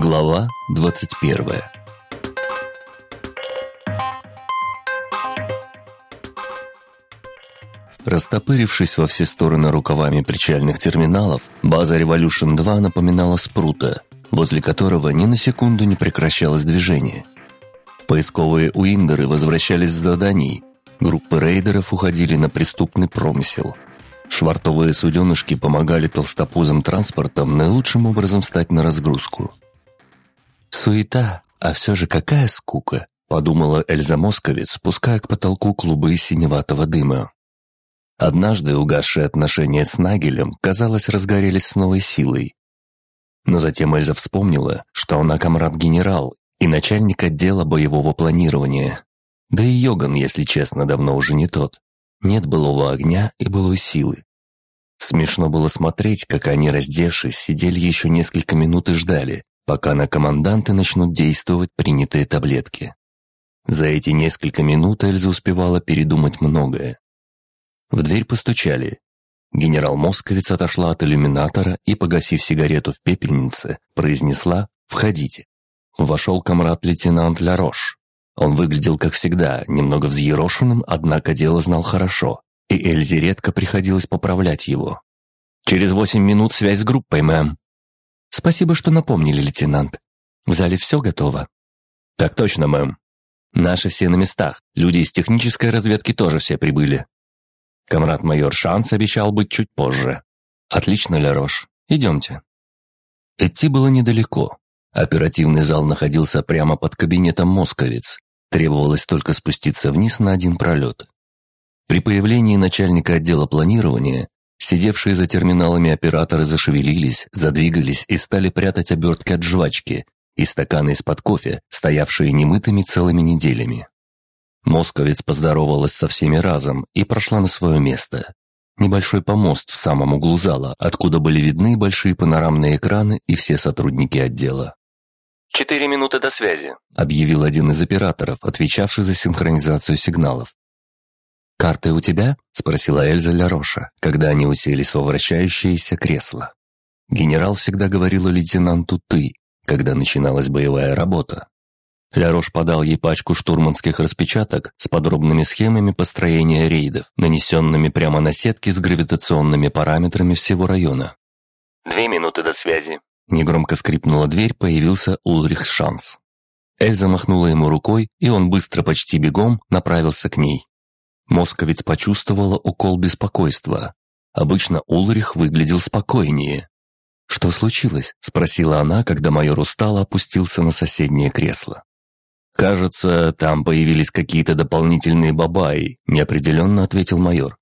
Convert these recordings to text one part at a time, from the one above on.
Глава 21 Растопырившись во все стороны рукавами причальных терминалов, база Revolution 2 напоминала спрута, возле которого ни на секунду не прекращалось движение. Поисковые уиндеры возвращались с заданий, группы рейдеров уходили на преступный промысел. Швартовые суденышки помогали толстопузым транспортам наилучшим образом встать на разгрузку. «Суета, а все же какая скука!» – подумала Эльза Московец, спуская к потолку клубы синеватого дыма. Однажды угасшие отношения с Нагелем, казалось, разгорелись с новой силой. Но затем Эльза вспомнила, что она комрад-генерал и начальник отдела боевого планирования. Да и Йоган, если честно, давно уже не тот. Нет былого огня и былой силы. Смешно было смотреть, как они, раздевшись, сидели еще несколько минут и ждали, пока на команданты начнут действовать принятые таблетки. За эти несколько минут Эльза успевала передумать многое. В дверь постучали. Генерал Московец отошла от иллюминатора и, погасив сигарету в пепельнице, произнесла «Входите». Вошел комрад-лейтенант Ларош. Он выглядел как всегда, немного взъерошенным, однако дело знал хорошо, и Эльзе редко приходилось поправлять его. «Через восемь минут связь с группой, мэм». «Спасибо, что напомнили, лейтенант. В зале все готово?» «Так точно, мэм. Наши все на местах, люди из технической разведки тоже все прибыли. Комрад-майор Шанс обещал быть чуть позже. Отлично, Лерош. Идемте. Идти было недалеко. Оперативный зал находился прямо под кабинетом Московец. Требовалось только спуститься вниз на один пролет. При появлении начальника отдела планирования сидевшие за терминалами операторы зашевелились, задвигались и стали прятать обертки от жвачки и стаканы из-под кофе, стоявшие немытыми целыми неделями. Московец поздоровалась со всеми разом и прошла на свое место. Небольшой помост в самом углу зала, откуда были видны большие панорамные экраны и все сотрудники отдела. «Четыре минуты до связи», — объявил один из операторов, отвечавший за синхронизацию сигналов. «Карты у тебя?» — спросила Эльза Ляроша, когда они уселись во вращающееся кресло. Генерал всегда говорил лейтенанту «ты», когда начиналась боевая работа. Лярош подал ей пачку штурманских распечаток с подробными схемами построения рейдов, нанесенными прямо на сетки с гравитационными параметрами всего района. «Две минуты до связи». Негромко скрипнула дверь, появился Улрих Шанс. Эльза махнула ему рукой, и он быстро, почти бегом, направился к ней. Московец почувствовала укол беспокойства. Обычно Улрих выглядел спокойнее. «Что случилось?» – спросила она, когда майор устало опустился на соседнее кресло. «Кажется, там появились какие-то дополнительные бабаи», – неопределенно ответил майор.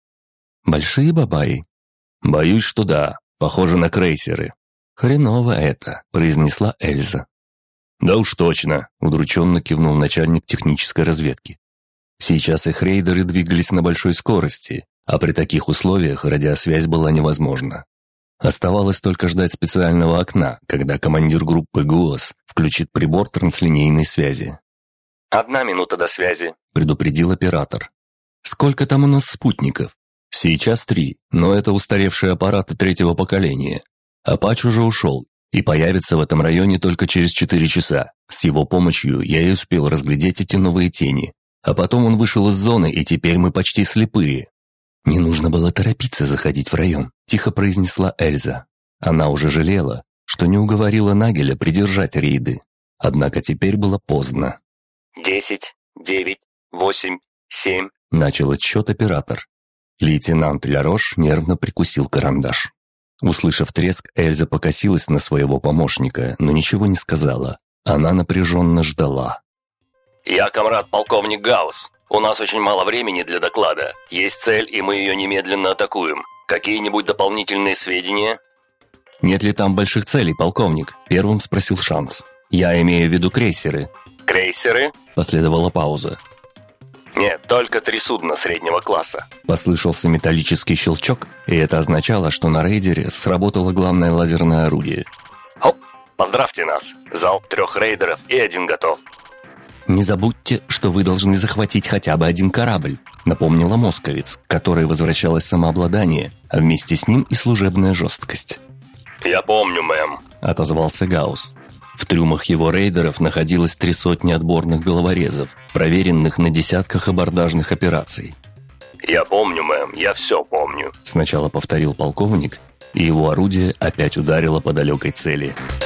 «Большие бабаи?» «Боюсь, что да. Похоже на крейсеры». «Хреново это», – произнесла Эльза. «Да уж точно», – удрученно кивнул начальник технической разведки. Сейчас их рейдеры двигались на большой скорости, а при таких условиях радиосвязь была невозможна. Оставалось только ждать специального окна, когда командир группы ГУОС включит прибор транслинейной связи. «Одна минута до связи», – предупредил оператор. «Сколько там у нас спутников?» «Сейчас три, но это устаревшие аппараты третьего поколения. Апач уже ушел и появится в этом районе только через четыре часа. С его помощью я и успел разглядеть эти новые тени. А потом он вышел из зоны, и теперь мы почти слепые». «Не нужно было торопиться заходить в район», – тихо произнесла Эльза. Она уже жалела, что не уговорила Нагеля придержать рейды. Однако теперь было поздно. «Десять, девять, восемь, семь», — начал отсчет оператор. Лейтенант Лярош нервно прикусил карандаш. Услышав треск, Эльза покосилась на своего помощника, но ничего не сказала. Она напряженно ждала. «Я комрад полковник Гаус. У нас очень мало времени для доклада. Есть цель, и мы ее немедленно атакуем. Какие-нибудь дополнительные сведения?» «Нет ли там больших целей, полковник?» – первым спросил Шанс. «Я имею в виду крейсеры». «Крейсеры?» Последовала пауза. «Нет, только три судна среднего класса». Послышался металлический щелчок, и это означало, что на рейдере сработало главное лазерное орудие. «Хоп! Поздравьте нас! Залп трех рейдеров и один готов!» «Не забудьте, что вы должны захватить хотя бы один корабль», напомнила Московец, которой возвращалось самообладание, а вместе с ним и служебная жесткость. «Я помню, мэм», отозвался Гаус. В трюмах его рейдеров находилось три сотни отборных головорезов, проверенных на десятках абордажных операций. «Я помню, мэм, я все помню», — сначала повторил полковник, и его орудие опять ударило по далекой цели. «Я